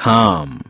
come.